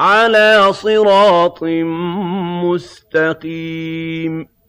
عَلَىٰ صِرَاطٍ مُّسْتَقِيمٍ.